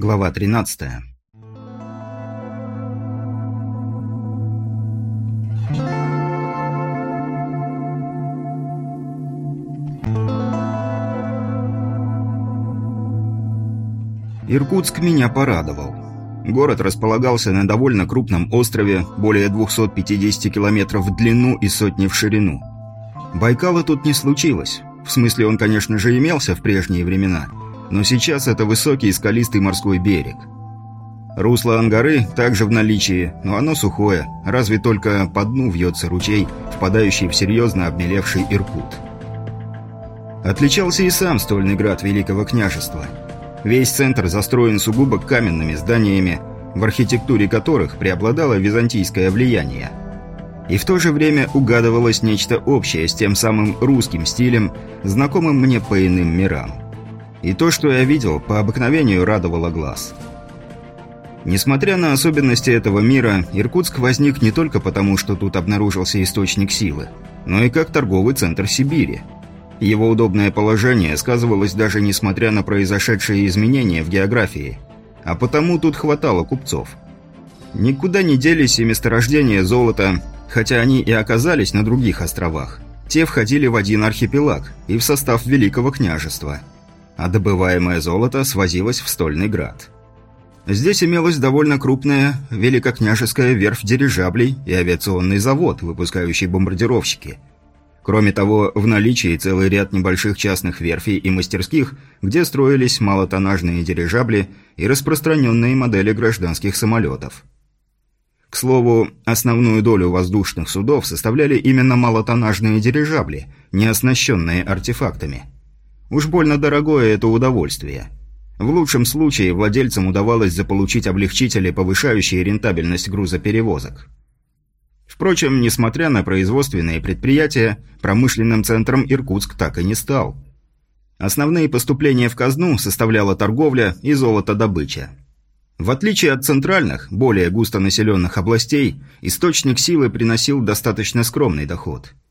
Глава 13. Иркутск меня порадовал. Город располагался на довольно крупном острове, более 250 километров в длину и сотни в ширину. Байкала тут не случилось. В смысле, он, конечно же, имелся в прежние времена – но сейчас это высокий скалистый морской берег. Русло Ангары также в наличии, но оно сухое, разве только по дну вьется ручей, впадающий в серьезно обмелевший Иркут. Отличался и сам стольный град Великого княжества. Весь центр застроен сугубо каменными зданиями, в архитектуре которых преобладало византийское влияние. И в то же время угадывалось нечто общее с тем самым русским стилем, знакомым мне по иным мирам. И то, что я видел, по обыкновению радовало глаз. Несмотря на особенности этого мира, Иркутск возник не только потому, что тут обнаружился источник силы, но и как торговый центр Сибири. Его удобное положение сказывалось даже несмотря на произошедшие изменения в географии, а потому тут хватало купцов. Никуда не делись и месторождения золота, хотя они и оказались на других островах. Те входили в один архипелаг и в состав Великого княжества – а добываемое золото свозилось в Стольный Град. Здесь имелась довольно крупная великокняжеская верфь дирижаблей и авиационный завод, выпускающий бомбардировщики. Кроме того, в наличии целый ряд небольших частных верфей и мастерских, где строились малотоннажные дирижабли и распространенные модели гражданских самолетов. К слову, основную долю воздушных судов составляли именно малотоннажные дирижабли, не оснащенные артефактами – Уж больно дорогое это удовольствие. В лучшем случае владельцам удавалось заполучить облегчители, повышающие рентабельность грузоперевозок. Впрочем, несмотря на производственные предприятия, промышленным центром Иркутск так и не стал. Основные поступления в казну составляла торговля и золотодобыча. В отличие от центральных, более густонаселенных областей, источник силы приносил достаточно скромный доход –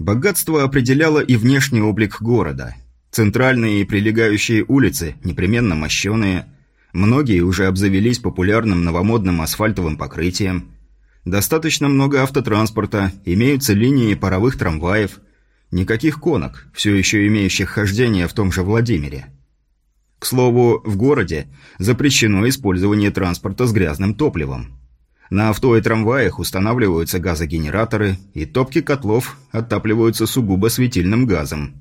Богатство определяло и внешний облик города. Центральные и прилегающие улицы, непременно мощеные, многие уже обзавелись популярным новомодным асфальтовым покрытием. Достаточно много автотранспорта, имеются линии паровых трамваев, никаких конок, все еще имеющих хождение в том же Владимире. К слову, в городе запрещено использование транспорта с грязным топливом. На авто и трамваях устанавливаются газогенераторы, и топки котлов отапливаются сугубо светильным газом.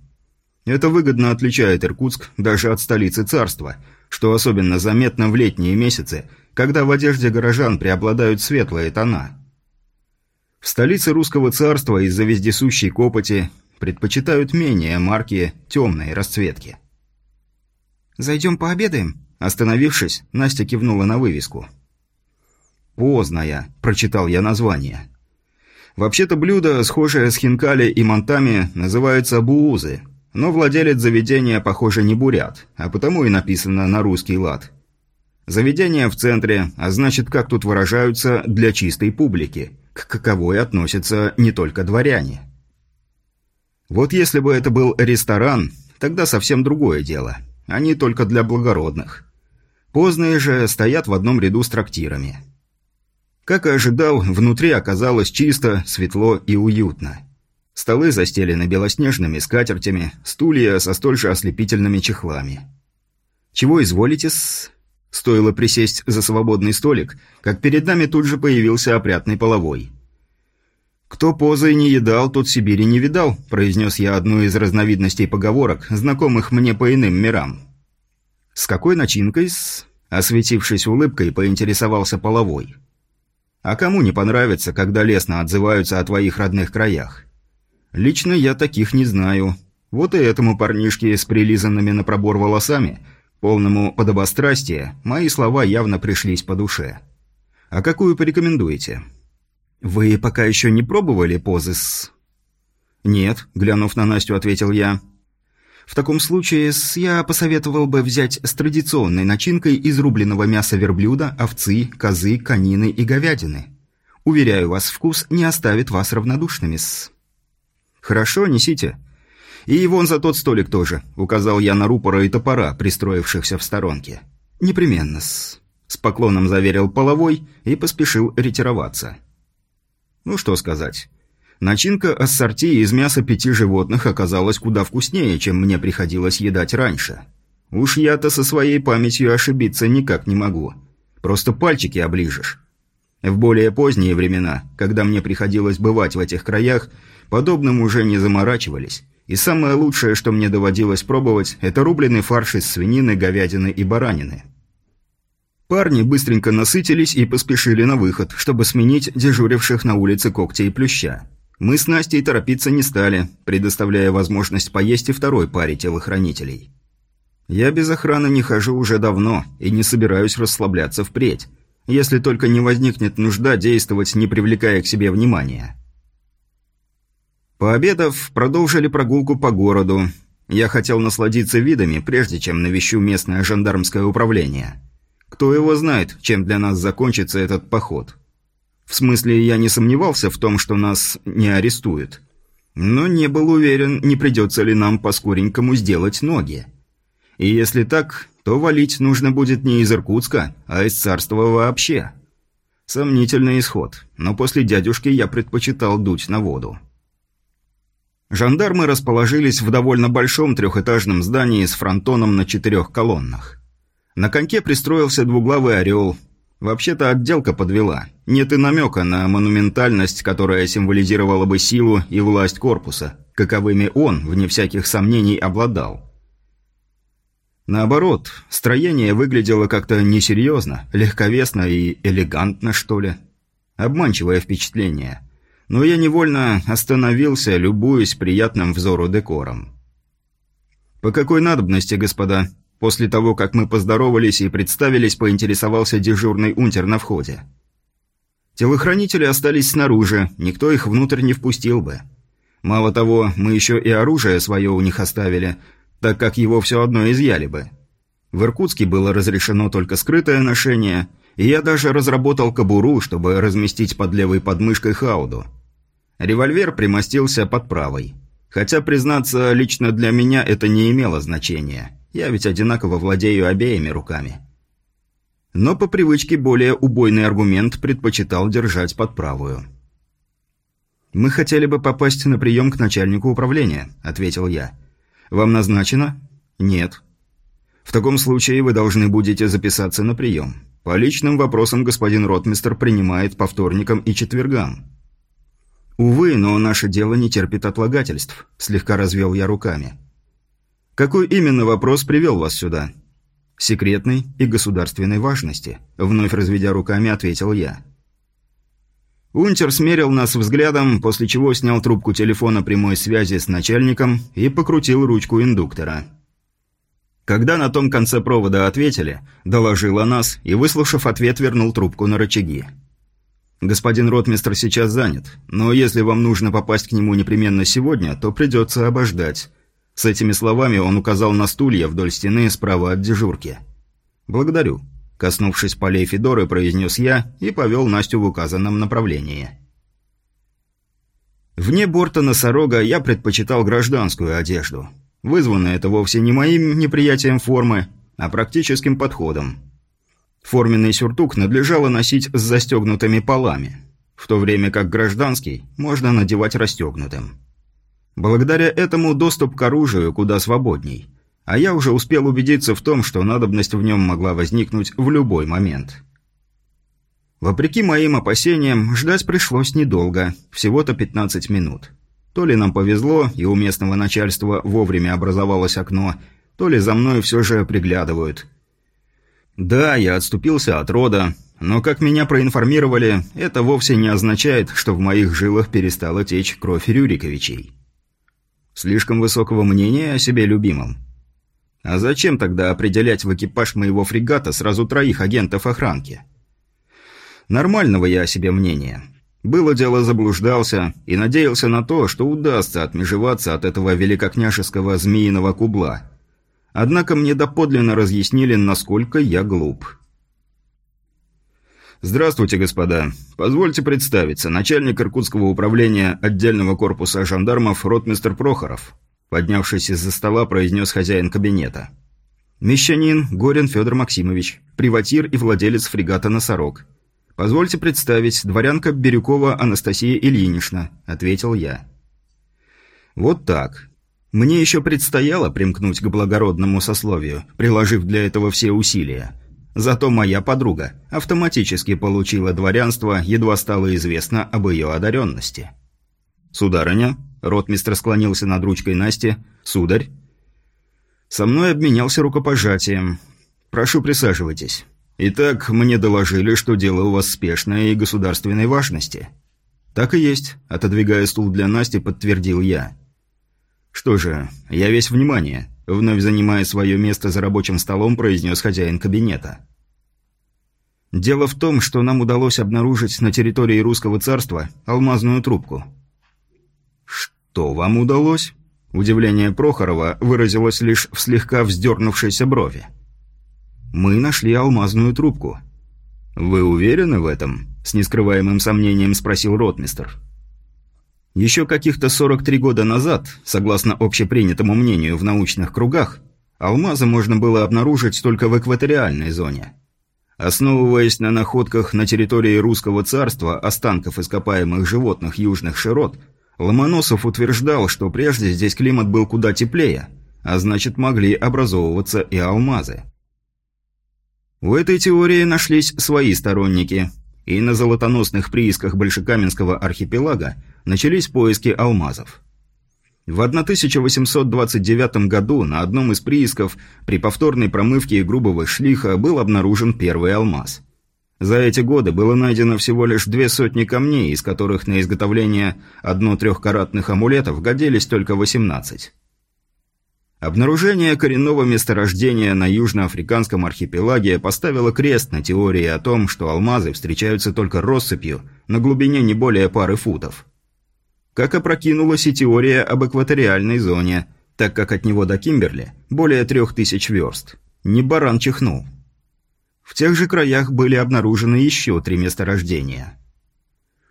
Это выгодно отличает Иркутск даже от столицы царства, что особенно заметно в летние месяцы, когда в одежде горожан преобладают светлые тона. В столице русского царства из-за вездесущей копоти предпочитают менее марки темной расцветки. «Зайдем пообедаем?» Остановившись, Настя кивнула на вывеску – «Поздная», – прочитал я название. Вообще-то блюдо, схожее с хинкали и мантами, называется буузы, но владелец заведения, похоже, не бурят, а потому и написано на русский лад. Заведение в центре, а значит, как тут выражаются, для чистой публики, к каковой относятся не только дворяне. Вот если бы это был ресторан, тогда совсем другое дело. Они только для благородных. Поздние же стоят в одном ряду с трактирами. Как и ожидал, внутри оказалось чисто, светло и уютно. Столы застелены белоснежными скатертями, стулья со столь же ослепительными чехлами. «Чего изволите-с?» Стоило присесть за свободный столик, как перед нами тут же появился опрятный половой. «Кто позой не едал, тот Сибири не видал», – произнес я одну из разновидностей поговорок, знакомых мне по иным мирам. «С какой начинкой-с?» – осветившись улыбкой, поинтересовался половой. А кому не понравится, когда лестно отзываются о твоих родных краях? Лично я таких не знаю. Вот и этому парнишке с прилизанными на пробор волосами, полному подобострастия, мои слова явно пришлись по душе. А какую порекомендуете? Вы пока еще не пробовали позы с... Нет, глянув на Настю, ответил я. В таком случае я посоветовал бы взять с традиционной начинкой из рубленого мяса верблюда, овцы, козы, конины и говядины. Уверяю вас, вкус не оставит вас равнодушными -с. Хорошо, несите. И вон за тот столик тоже, указал я на рупора и топора, пристроившихся в сторонке. «Непременно-с», — с поклоном заверил половой и поспешил ретироваться. Ну что сказать. Начинка ассорти из мяса пяти животных оказалась куда вкуснее, чем мне приходилось едать раньше. Уж я-то со своей памятью ошибиться никак не могу. Просто пальчики оближешь. В более поздние времена, когда мне приходилось бывать в этих краях, подобным уже не заморачивались. И самое лучшее, что мне доводилось пробовать, это рубленый фарш из свинины, говядины и баранины. Парни быстренько насытились и поспешили на выход, чтобы сменить дежуривших на улице когти и плюща. Мы с Настей торопиться не стали, предоставляя возможность поесть и второй паре телохранителей. Я без охраны не хожу уже давно и не собираюсь расслабляться впредь если только не возникнет нужда действовать, не привлекая к себе внимания. Пообедав, продолжили прогулку по городу. Я хотел насладиться видами, прежде чем навещу местное жандармское управление. Кто его знает, чем для нас закончится этот поход. В смысле, я не сомневался в том, что нас не арестуют. Но не был уверен, не придется ли нам по-скоренькому сделать ноги. И если так, то валить нужно будет не из Иркутска, а из царства вообще. Сомнительный исход, но после дядюшки я предпочитал дуть на воду. Жандармы расположились в довольно большом трехэтажном здании с фронтоном на четырех колоннах. На коньке пристроился двуглавый орел. Вообще-то отделка подвела. Нет и намека на монументальность, которая символизировала бы силу и власть корпуса, каковыми он, вне всяких сомнений, обладал. Наоборот, строение выглядело как-то несерьезно, легковесно и элегантно, что ли. Обманчивое впечатление. Но я невольно остановился, любуясь приятным взору декором. «По какой надобности, господа?» После того, как мы поздоровались и представились, поинтересовался дежурный унтер на входе. Телохранители остались снаружи, никто их внутрь не впустил бы. Мало того, мы еще и оружие свое у них оставили – так как его все одно изъяли бы. В Иркутске было разрешено только скрытое ношение, и я даже разработал кобуру, чтобы разместить под левой подмышкой хауду. Револьвер примостился под правой. Хотя, признаться, лично для меня это не имело значения. Я ведь одинаково владею обеими руками. Но по привычке более убойный аргумент предпочитал держать под правую. «Мы хотели бы попасть на прием к начальнику управления», — ответил я. Вам назначено? Нет. В таком случае вы должны будете записаться на прием. По личным вопросам господин ротмистер принимает по вторникам и четвергам. Увы, но наше дело не терпит отлагательств, слегка развел я руками. Какой именно вопрос привел вас сюда? Секретной и государственной важности, вновь разведя руками, ответил я. Унтер смерил нас взглядом, после чего снял трубку телефона прямой связи с начальником и покрутил ручку индуктора. Когда на том конце провода ответили, доложил о нас и, выслушав ответ, вернул трубку на рычаги. «Господин ротмистр сейчас занят, но если вам нужно попасть к нему непременно сегодня, то придется обождать». С этими словами он указал на стулья вдоль стены справа от дежурки. «Благодарю». Коснувшись полей Федоры, произнес я и повел Настю в указанном направлении. Вне борта носорога я предпочитал гражданскую одежду. Вызвано это вовсе не моим неприятием формы, а практическим подходом. Форменный сюртук надлежало носить с застегнутыми полами, в то время как гражданский можно надевать расстегнутым. Благодаря этому доступ к оружию куда свободней – а я уже успел убедиться в том, что надобность в нем могла возникнуть в любой момент. Вопреки моим опасениям, ждать пришлось недолго, всего-то 15 минут. То ли нам повезло, и у местного начальства вовремя образовалось окно, то ли за мной все же приглядывают. Да, я отступился от рода, но, как меня проинформировали, это вовсе не означает, что в моих жилах перестала течь кровь Рюриковичей. Слишком высокого мнения о себе любимом. А зачем тогда определять в экипаж моего фрегата сразу троих агентов охранки? Нормального я о себе мнения. Было дело заблуждался и надеялся на то, что удастся отмежеваться от этого великокняжеского змеиного кубла. Однако мне доподлинно разъяснили, насколько я глуп. «Здравствуйте, господа. Позвольте представиться. Начальник Иркутского управления отдельного корпуса жандармов ротмистр Прохоров», Поднявшись из-за стола, произнес хозяин кабинета. Мещанин Горин Федор Максимович, приватир и владелец фрегата «Носорог». «Позвольте представить, дворянка Бирюкова Анастасия Ильинична», — ответил я. «Вот так. Мне еще предстояло примкнуть к благородному сословию, приложив для этого все усилия. Зато моя подруга автоматически получила дворянство, едва стало известно об ее одаренности. «Сударыня?» – ротмистр склонился над ручкой Насти. «Сударь?» Со мной обменялся рукопожатием. «Прошу, присаживайтесь. Итак, мне доложили, что дело у вас спешное и государственной важности». «Так и есть», – отодвигая стул для Насти, подтвердил я. «Что же, я весь внимание», – вновь занимая свое место за рабочим столом, произнес хозяин кабинета. Дело в том, что нам удалось обнаружить на территории русского царства алмазную трубку. Что вам удалось? Удивление Прохорова выразилось лишь в слегка вздернувшейся брови. Мы нашли алмазную трубку. Вы уверены в этом? С нескрываемым сомнением спросил ротмистр. Еще каких-то 43 года назад, согласно общепринятому мнению в научных кругах, алмазы можно было обнаружить только в экваториальной зоне – Основываясь на находках на территории русского царства останков ископаемых животных южных широт, Ломоносов утверждал, что прежде здесь климат был куда теплее, а значит могли образовываться и алмазы. У этой теории нашлись свои сторонники, и на золотоносных приисках Большекаменского архипелага начались поиски алмазов. В 1829 году на одном из приисков при повторной промывке грубого шлиха был обнаружен первый алмаз. За эти годы было найдено всего лишь две сотни камней, из которых на изготовление одно-трехкаратных амулетов годились только 18. Обнаружение коренного месторождения на южноафриканском архипелаге поставило крест на теории о том, что алмазы встречаются только россыпью на глубине не более пары футов как опрокинулась и теория об экваториальной зоне, так как от него до Кимберли более трех тысяч верст. Не баран чихнул. В тех же краях были обнаружены еще три месторождения.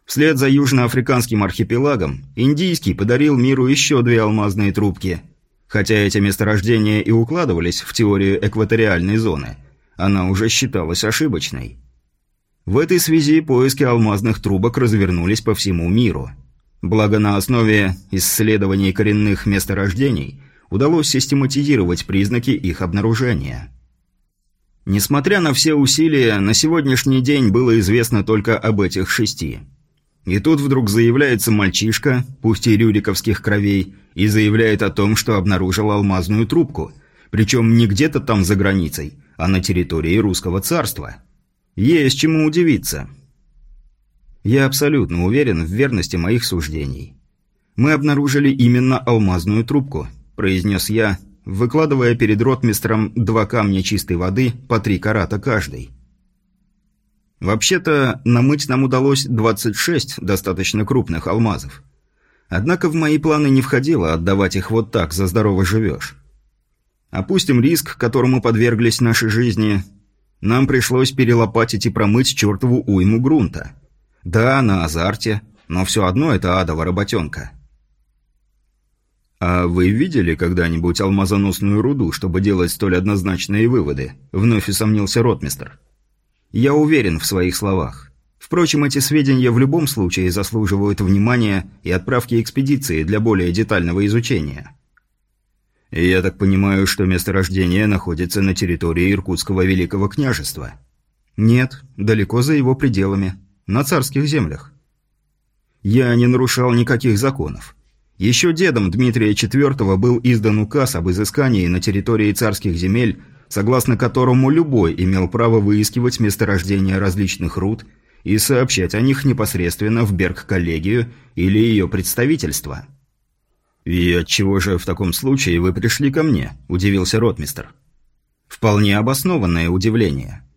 Вслед за южноафриканским архипелагом Индийский подарил миру еще две алмазные трубки. Хотя эти месторождения и укладывались в теорию экваториальной зоны, она уже считалась ошибочной. В этой связи поиски алмазных трубок развернулись по всему миру – Благо на основе исследований коренных месторождений удалось систематизировать признаки их обнаружения. Несмотря на все усилия, на сегодняшний день было известно только об этих шести. И тут вдруг заявляется мальчишка, пусть и рюриковских кровей, и заявляет о том, что обнаружил алмазную трубку, причем не где-то там за границей, а на территории русского царства. Есть чему удивиться. Я абсолютно уверен в верности моих суждений. Мы обнаружили именно алмазную трубку, произнес я, выкладывая перед ротмистром два камня чистой воды по три карата каждый. Вообще-то, намыть нам удалось 26 достаточно крупных алмазов. Однако в мои планы не входило отдавать их вот так, за здорово живешь. Опустим риск, которому подверглись наши жизни. Нам пришлось перелопатить и промыть чертову уйму грунта. Да, на азарте, но все одно это адова работенка. «А вы видели когда-нибудь алмазоносную руду, чтобы делать столь однозначные выводы?» – вновь усомнился ротмистр. «Я уверен в своих словах. Впрочем, эти сведения в любом случае заслуживают внимания и отправки экспедиции для более детального изучения». «Я так понимаю, что месторождение находится на территории Иркутского Великого княжества?» «Нет, далеко за его пределами на царских землях. Я не нарушал никаких законов. Еще дедом Дмитрия IV был издан указ об изыскании на территории царских земель, согласно которому любой имел право выискивать месторождения различных руд и сообщать о них непосредственно в Берг-коллегию или ее представительство. «И отчего же в таком случае вы пришли ко мне?» – удивился ротмистер. «Вполне обоснованное удивление».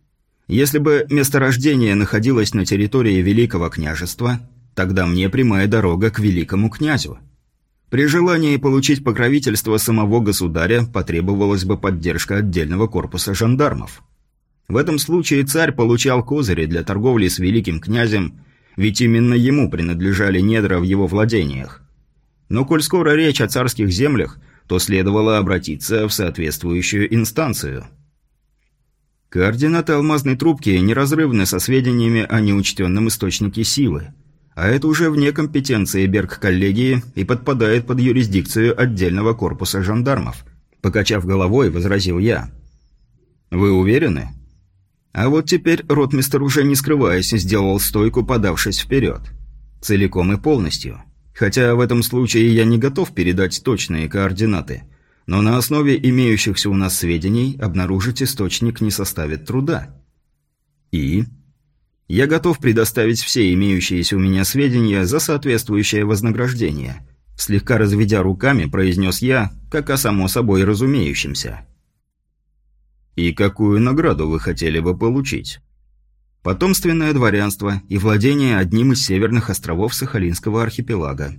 Если бы месторождение находилось на территории Великого княжества, тогда мне прямая дорога к Великому князю. При желании получить покровительство самого государя потребовалась бы поддержка отдельного корпуса жандармов. В этом случае царь получал козыри для торговли с великим князем, ведь именно ему принадлежали недра в его владениях. Но коль скоро речь о царских землях, то следовало обратиться в соответствующую инстанцию. Координаты алмазной трубки неразрывны со сведениями о неучтенном источнике силы, а это уже вне компетенции Берг-коллегии и подпадает под юрисдикцию отдельного корпуса жандармов. Покачав головой, возразил я. «Вы уверены?» А вот теперь ротмистер уже не скрываясь сделал стойку, подавшись вперед. Целиком и полностью. Хотя в этом случае я не готов передать точные координаты. Но на основе имеющихся у нас сведений обнаружить источник не составит труда. И? Я готов предоставить все имеющиеся у меня сведения за соответствующее вознаграждение. Слегка разведя руками, произнес я, как о само собой разумеющемся. «И какую награду вы хотели бы получить?» Потомственное дворянство и владение одним из северных островов Сахалинского архипелага.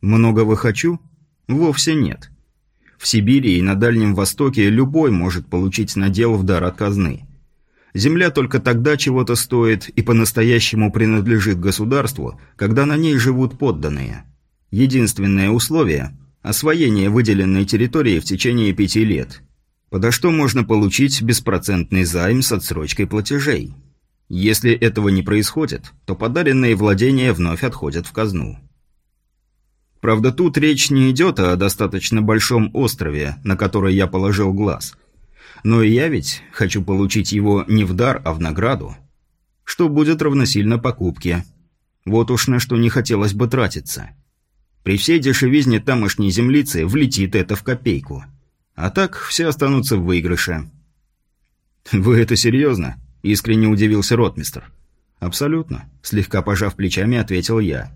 Многого хочу? Вовсе нет. В Сибири и на Дальнем Востоке любой может получить надел в дар от казны. Земля только тогда чего-то стоит и по-настоящему принадлежит государству, когда на ней живут подданные. Единственное условие – освоение выделенной территории в течение пяти лет – Подо что можно получить беспроцентный займ с отсрочкой платежей? Если этого не происходит, то подаренные владения вновь отходят в казну. Правда, тут речь не идет о достаточно большом острове, на который я положил глаз. Но и я ведь хочу получить его не в дар, а в награду. Что будет равносильно покупке. Вот уж на что не хотелось бы тратиться. При всей дешевизне тамошней землицы влетит это в копейку – а так все останутся в выигрыше. «Вы это серьезно?» – искренне удивился ротмистр. «Абсолютно», – слегка пожав плечами, ответил я.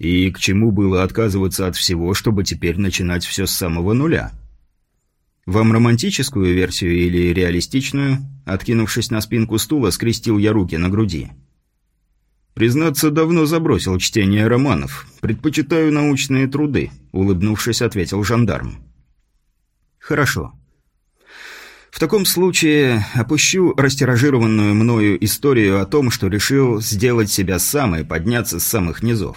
«И к чему было отказываться от всего, чтобы теперь начинать все с самого нуля?» «Вам романтическую версию или реалистичную?» Откинувшись на спинку стула, скрестил я руки на груди. «Признаться, давно забросил чтение романов. Предпочитаю научные труды», — улыбнувшись, ответил жандарм. Хорошо. В таком случае опущу растиражированную мною историю о том, что решил сделать себя сам и подняться с самых низов.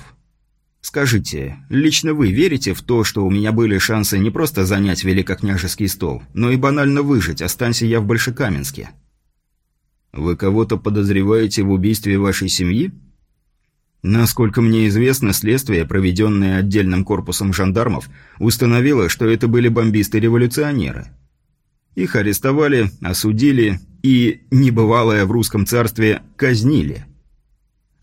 Скажите, лично вы верите в то, что у меня были шансы не просто занять великокняжеский стол, но и банально выжить, останься я в Большекаменске? Вы кого-то подозреваете в убийстве вашей семьи? Насколько мне известно, следствие, проведенное отдельным корпусом жандармов, установило, что это были бомбисты-революционеры. Их арестовали, осудили и, небывалое в русском царстве, казнили.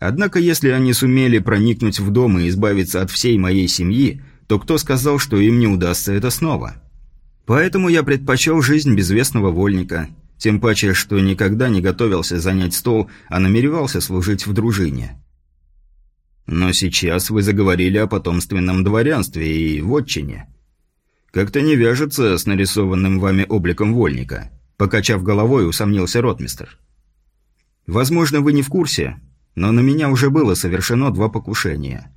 Однако, если они сумели проникнуть в дом и избавиться от всей моей семьи, то кто сказал, что им не удастся это снова? Поэтому я предпочел жизнь безвестного вольника, тем паче, что никогда не готовился занять стол, а намеревался служить в дружине. Но сейчас вы заговорили о потомственном дворянстве и вотчине. Как-то не вяжется с нарисованным вами обликом вольника. Покачав головой, усомнился ротмистер. Возможно, вы не в курсе, но на меня уже было совершено два покушения.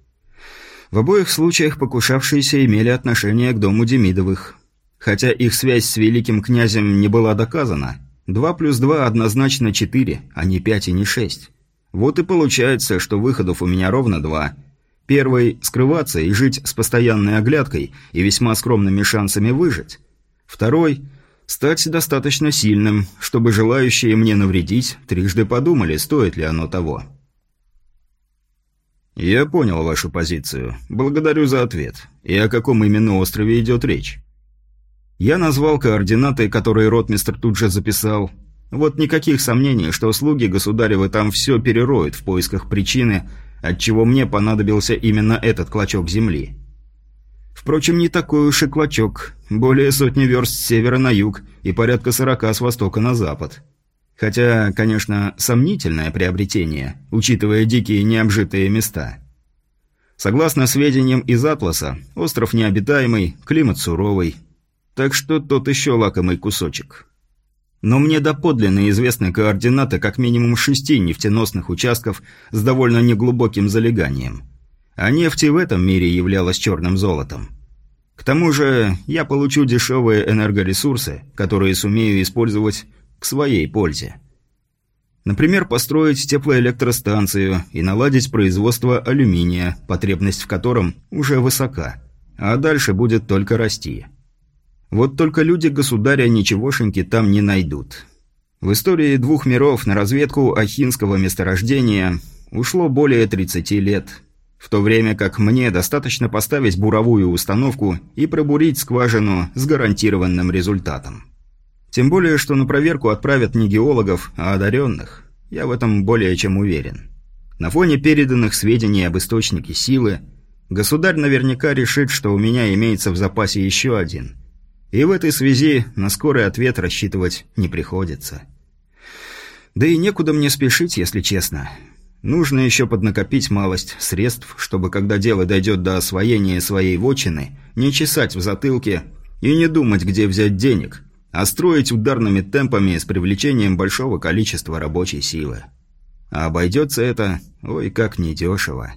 В обоих случаях покушавшиеся имели отношение к дому Демидовых. Хотя их связь с великим князем не была доказана, два плюс два однозначно четыре, а не пять и не шесть. Вот и получается, что выходов у меня ровно два. Первый – скрываться и жить с постоянной оглядкой и весьма скромными шансами выжить. Второй – стать достаточно сильным, чтобы желающие мне навредить трижды подумали, стоит ли оно того. «Я понял вашу позицию. Благодарю за ответ. И о каком именно острове идет речь?» Я назвал координаты, которые ротмистр тут же записал, вот никаких сомнений, что слуги государевы там все перероют в поисках причины, отчего мне понадобился именно этот клочок земли. Впрочем, не такой уж и клочок. Более сотни верст с севера на юг и порядка сорока с востока на запад. Хотя, конечно, сомнительное приобретение, учитывая дикие необжитые места. Согласно сведениям из Атласа, остров необитаемый, климат суровый. Так что тот еще лакомый кусочек. Но мне доподлинно известны координаты как минимум шести нефтеносных участков с довольно неглубоким залеганием. А нефть и в этом мире являлась черным золотом. К тому же я получу дешевые энергоресурсы, которые сумею использовать к своей пользе. Например, построить теплоэлектростанцию и наладить производство алюминия, потребность в котором уже высока. а дальше будет только расти. Вот только люди государя ничегошеньки там не найдут. В истории двух миров на разведку ахинского месторождения ушло более 30 лет, в то время как мне достаточно поставить буровую установку и пробурить скважину с гарантированным результатом. Тем более, что на проверку отправят не геологов, а одаренных. Я в этом более чем уверен. На фоне переданных сведений об источнике силы, государь наверняка решит, что у меня имеется в запасе еще один. И в этой связи на скорый ответ рассчитывать не приходится. Да и некуда мне спешить, если честно. Нужно еще поднакопить малость средств, чтобы когда дело дойдет до освоения своей вотчины, не чесать в затылке и не думать, где взять денег, а строить ударными темпами с привлечением большого количества рабочей силы. А обойдется это, ой, как недешево.